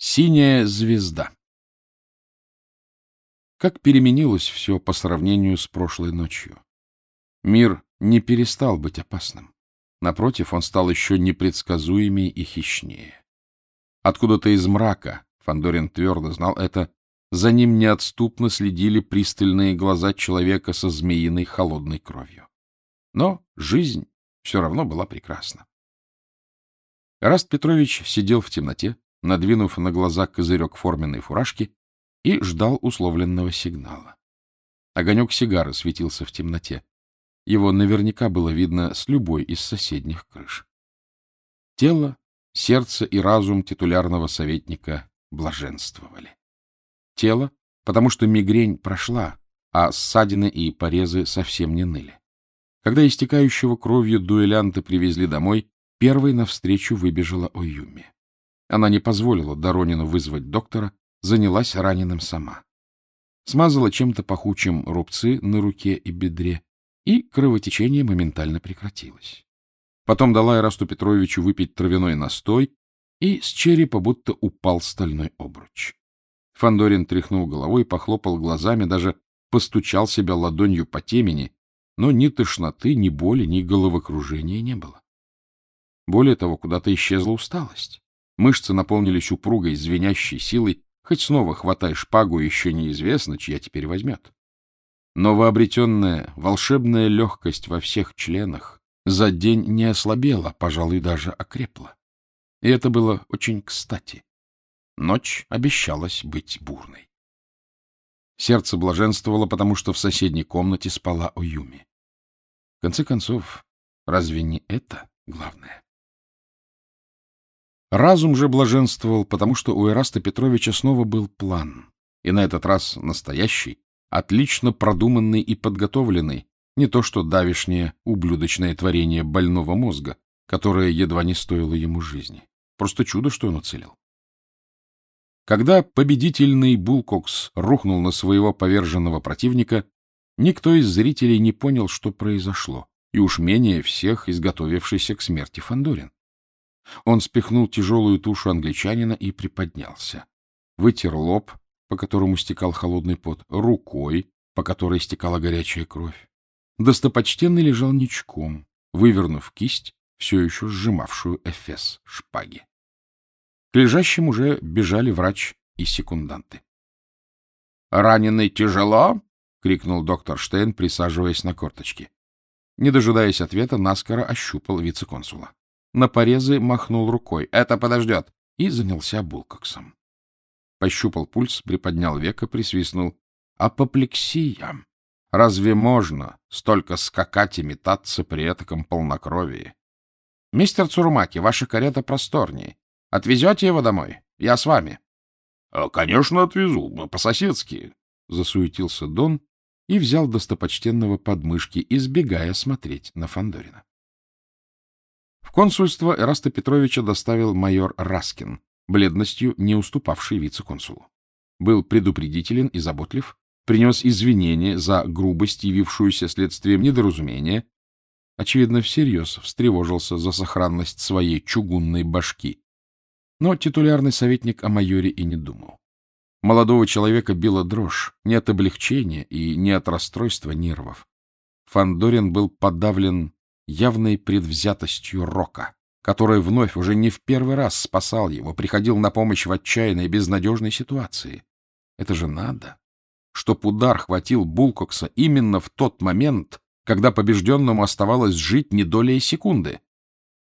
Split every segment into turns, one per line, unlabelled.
Синяя звезда Как переменилось все по сравнению с прошлой ночью. Мир не перестал быть опасным. Напротив, он стал еще непредсказуемее и хищнее. Откуда-то из мрака, Фандорин твердо знал это, за ним неотступно следили пристальные глаза человека со змеиной холодной кровью. Но жизнь все равно была прекрасна. Раст Петрович сидел в темноте, надвинув на глаза козырек форменной фуражки, и ждал условленного сигнала. Огонек сигары светился в темноте. Его наверняка было видно с любой из соседних крыш. Тело, сердце и разум титулярного советника блаженствовали. Тело, потому что мигрень прошла, а ссадины и порезы совсем не ныли. Когда истекающего кровью дуэлянта привезли домой, первой навстречу выбежала Оюми. Она не позволила Доронину вызвать доктора, занялась раненым сама. Смазала чем-то пахучим рубцы на руке и бедре, и кровотечение моментально прекратилось. Потом дала Ирасту Петровичу выпить травяной настой, и с черепа будто упал стальной обруч. Фандорин тряхнул головой, похлопал глазами, даже постучал себя ладонью по темени, но ни тошноты, ни боли, ни головокружения не было. Более того, куда-то исчезла усталость. Мышцы наполнились упругой, звенящей силой, хоть снова хватай шпагу, еще неизвестно, чья теперь возьмет. Новообретенная волшебная легкость во всех членах за день не ослабела, пожалуй, даже окрепла. И это было очень кстати. Ночь обещалась быть бурной. Сердце блаженствовало, потому что в соседней комнате спала Оюми. В конце концов, разве не это главное? Разум же блаженствовал, потому что у Эраста Петровича снова был план, и на этот раз настоящий, отлично продуманный и подготовленный, не то что давишнее ублюдочное творение больного мозга, которое едва не стоило ему жизни. Просто чудо, что он уцелел. Когда победительный Булкокс рухнул на своего поверженного противника, никто из зрителей не понял, что произошло, и уж менее всех изготовившийся к смерти Фандорин. Он спихнул тяжелую тушу англичанина и приподнялся. Вытер лоб, по которому стекал холодный пот, рукой, по которой стекала горячая кровь. Достопочтенный лежал ничком, вывернув кисть, все еще сжимавшую эфес шпаги. К лежащим уже бежали врач и секунданты. — Раненый тяжело? — крикнул доктор Штейн, присаживаясь на корточки. Не дожидаясь ответа, наскоро ощупал вице-консула. На порезы махнул рукой. «Это подождет!» И занялся булкоксом. Пощупал пульс, приподнял века, присвистнул. «Апоплексия! Разве можно столько скакать и метаться при этом полнокровии? Мистер Цурумаки, ваша карета просторнее. Отвезете его домой? Я с вами. — Конечно, отвезу. По-соседски. Засуетился Дон и взял достопочтенного подмышки, избегая смотреть на Фандорина. В консульство Эраста Петровича доставил майор Раскин, бледностью не уступавший вице-консулу. Был предупредителен и заботлив, принес извинения за грубость, явившуюся следствием недоразумения, очевидно, всерьез встревожился за сохранность своей чугунной башки. Но титулярный советник о майоре и не думал. Молодого человека била дрожь не от облегчения и не от расстройства нервов. Фандорин был подавлен явной предвзятостью Рока, который вновь уже не в первый раз спасал его, приходил на помощь в отчаянной безнадежной ситуации. Это же надо, чтоб удар хватил Булкокса именно в тот момент, когда побежденному оставалось жить не долей секунды.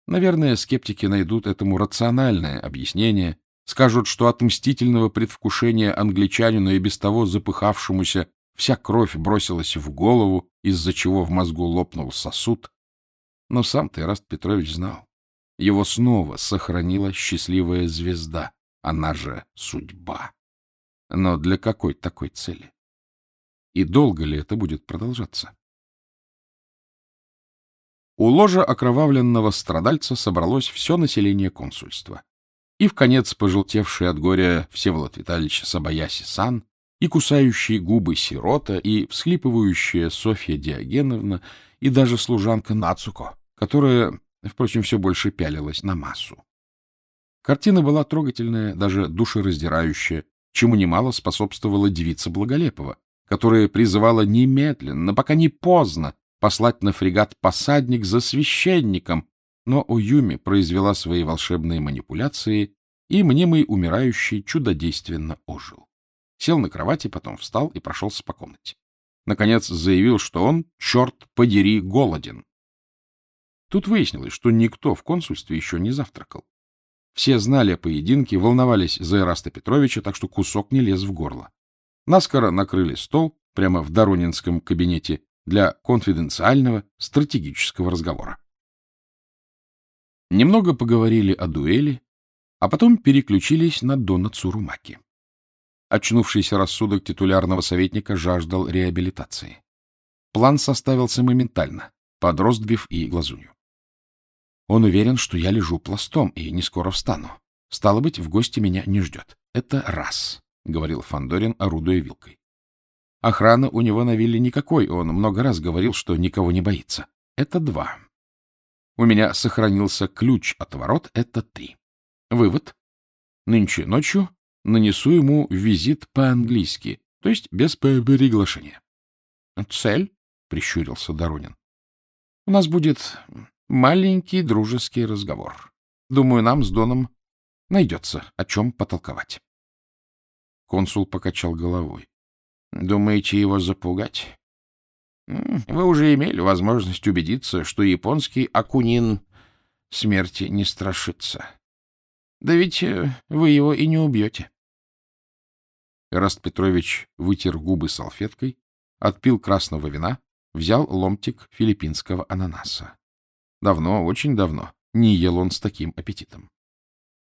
Наверное, скептики найдут этому рациональное объяснение, скажут, что от мстительного предвкушения англичанину и без того запыхавшемуся вся кровь бросилась в голову, из-за чего в мозгу лопнул сосуд, но сам-то Ираст Петрович знал. Его снова сохранила счастливая звезда, она же судьба. Но для какой такой цели? И долго ли это будет продолжаться? У ложа окровавленного страдальца собралось все население консульства. И в конец пожелтевший от горя Всеволод Витальевич Сабаяси-сан, и кусающие губы сирота, и всхлипывающая Софья Диогеновна, и даже служанка Нацуко, которая, впрочем, все больше пялилась на массу. Картина была трогательная, даже душераздирающая, чему немало способствовала девица Благолепова, которая призывала немедленно, пока не поздно, послать на фрегат посадник за священником, но Уюми произвела свои волшебные манипуляции, и мнимый умирающий чудодейственно ожил. Сел на кровати, потом встал и прошелся по комнате. Наконец заявил, что он, черт подери, голоден. Тут выяснилось, что никто в консульстве еще не завтракал. Все знали о поединке, волновались за Ираста Петровича, так что кусок не лез в горло. Наскоро накрыли стол прямо в Доронинском кабинете для конфиденциального стратегического разговора. Немного поговорили о дуэли, а потом переключились на Дона Цурумаки. Очнувшийся рассудок титулярного советника жаждал реабилитации. План составился моментально, под Ростбиф и Глазунью. Он уверен, что я лежу пластом и не скоро встану. Стало быть, в гости меня не ждет. Это раз, — говорил Фандорин, орудуя вилкой. Охраны у него на вилле никакой, он много раз говорил, что никого не боится. Это два. У меня сохранился ключ от ворот, это три. Вывод. Нынче ночью нанесу ему визит по-английски, то есть без приглашения. — Цель? — прищурился Доронин. — У нас будет маленький дружеский разговор. Думаю, нам с Доном найдется о чем потолковать. Консул покачал головой. — Думаете его запугать? Вы уже имели возможность убедиться, что японский Акунин смерти не страшится. Да ведь э, вы его и не убьете. Раст Петрович вытер губы салфеткой, отпил красного вина, взял ломтик филиппинского ананаса. Давно, очень давно, не ел он с таким аппетитом.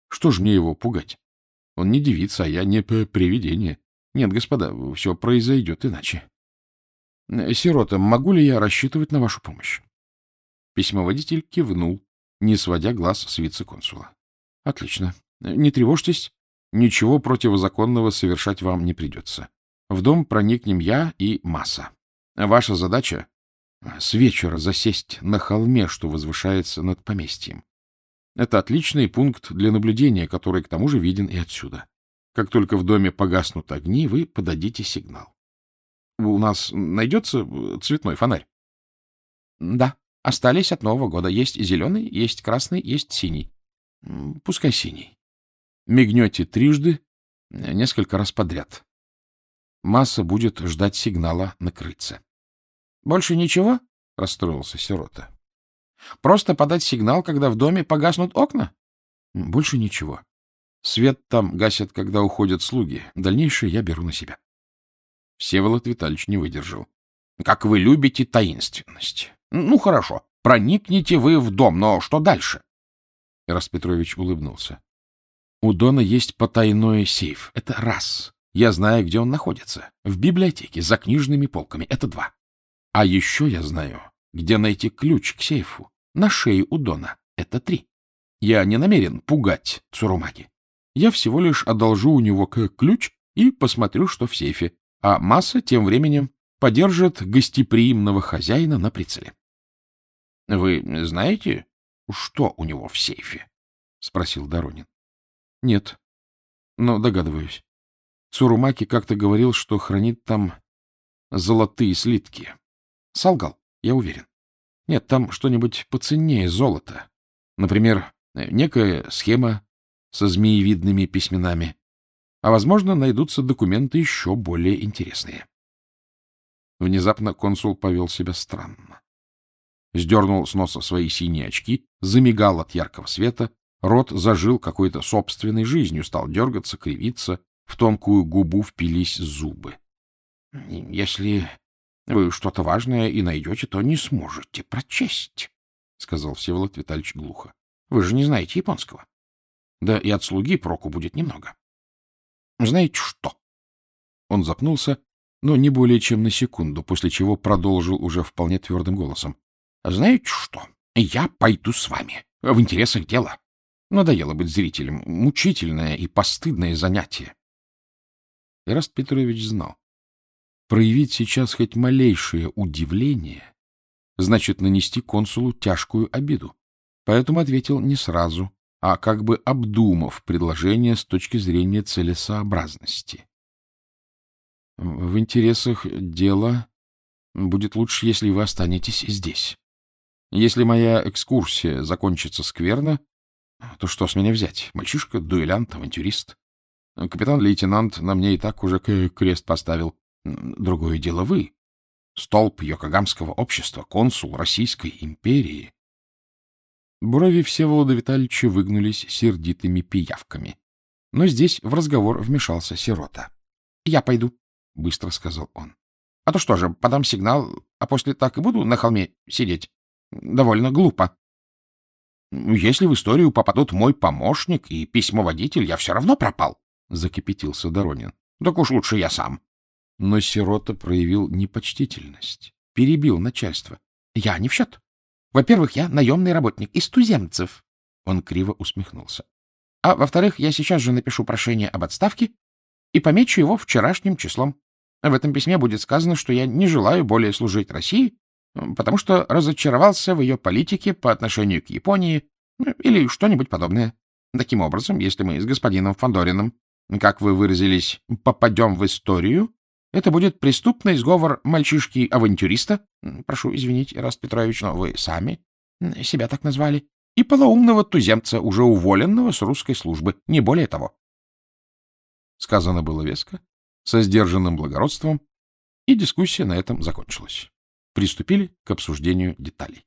Что ж мне его пугать? Он не девица, а я не привидение. Нет, господа, все произойдет иначе. Сирота, могу ли я рассчитывать на вашу помощь? Письмоводитель кивнул, не сводя глаз с вице-консула. — Отлично. Не тревожьтесь, ничего противозаконного совершать вам не придется. В дом проникнем я и Масса. Ваша задача — с вечера засесть на холме, что возвышается над поместьем. Это отличный пункт для наблюдения, который к тому же виден и отсюда. Как только в доме погаснут огни, вы подадите сигнал. У нас найдется цветной фонарь? — Да, остались от Нового года. Есть зеленый, есть красный, есть синий. Пускай синий. Мигнете трижды, несколько раз подряд. Масса будет ждать сигнала на крыльце. — Больше ничего? — расстроился сирота. — Просто подать сигнал, когда в доме погаснут окна? — Больше ничего. Свет там гасят, когда уходят слуги. Дальнейшее я беру на себя. Всеволод Витальевич не выдержал. — Как вы любите таинственность. Ну, хорошо, проникните вы в дом, но что дальше? Ираст Петрович улыбнулся. — У Дона есть потайной сейф. Это раз. Я знаю, где он находится. В библиотеке, за книжными полками. Это два. А еще я знаю, где найти ключ к сейфу. На шее у Дона. Это три. Я не намерен пугать Цурумаги. Я всего лишь одолжу у него ключ и посмотрю, что в сейфе. А масса тем временем подержит гостеприимного хозяина на прицеле. — Вы знаете, что у него в сейфе? — спросил Доронин. — Нет, но догадываюсь. Цурумаки как-то говорил, что хранит там золотые слитки. Солгал, я уверен. Нет, там что-нибудь поценнее золота. Например, некая схема со змеевидными письменами. А, возможно, найдутся документы еще более интересные. Внезапно консул повел себя странно. Сдернул с носа свои синие очки, замигал от яркого света, рот зажил какой-то собственной жизнью, стал дергаться, кривиться, в тонкую губу впились зубы. — Если вы что-то важное и найдете, то не сможете прочесть, — сказал Всеволод Витальевич глухо. — Вы же не знаете японского. Да и от слуги проку будет немного. — Знаете что? Он запнулся, но не более чем на секунду, после чего продолжил уже вполне твердым голосом. — Знаете что? Я пойду с вами. В интересах дела. Надоело быть зрителем. Мучительное и постыдное занятие. Ираст Петрович знал. Проявить сейчас хоть малейшее удивление значит нанести консулу тяжкую обиду. Поэтому ответил не сразу, а как бы обдумав предложение с точки зрения целесообразности. В интересах дела будет лучше, если вы останетесь здесь. Если моя экскурсия закончится скверно, то что с меня взять? Мальчишка, дуэлянт, авантюрист. Капитан-лейтенант на мне и так уже крест поставил. Другое дело вы. Столб Йокогамского общества, консул Российской империи. Брови Всеволода Витальевича выгнулись сердитыми пиявками. Но здесь в разговор вмешался сирота. — Я пойду, — быстро сказал он. — А то что же, подам сигнал, а после так и буду на холме сидеть? Довольно глупо. — Если в историю попадут мой помощник и письмоводитель, я все равно пропал, — закипятился Доронин. — Так уж лучше я сам. Но сирота проявил непочтительность, перебил начальство. — Я не в счет. Во-первых, я наемный работник из туземцев. Он криво усмехнулся. А во-вторых, я сейчас же напишу прошение об отставке и помечу его вчерашним числом. В этом письме будет сказано, что я не желаю более служить России, потому что разочаровался в ее политике по отношению к Японии ну, или что-нибудь подобное. Таким образом, если мы с господином Фандориным, как вы выразились, попадем в историю, это будет преступный сговор мальчишки-авантюриста, прошу извинить, Ираст Петрович, но вы сами себя так назвали, и полоумного туземца, уже уволенного с русской службы, не более того. Сказано было веско, со сдержанным благородством, и дискуссия на этом закончилась. Приступили к обсуждению деталей.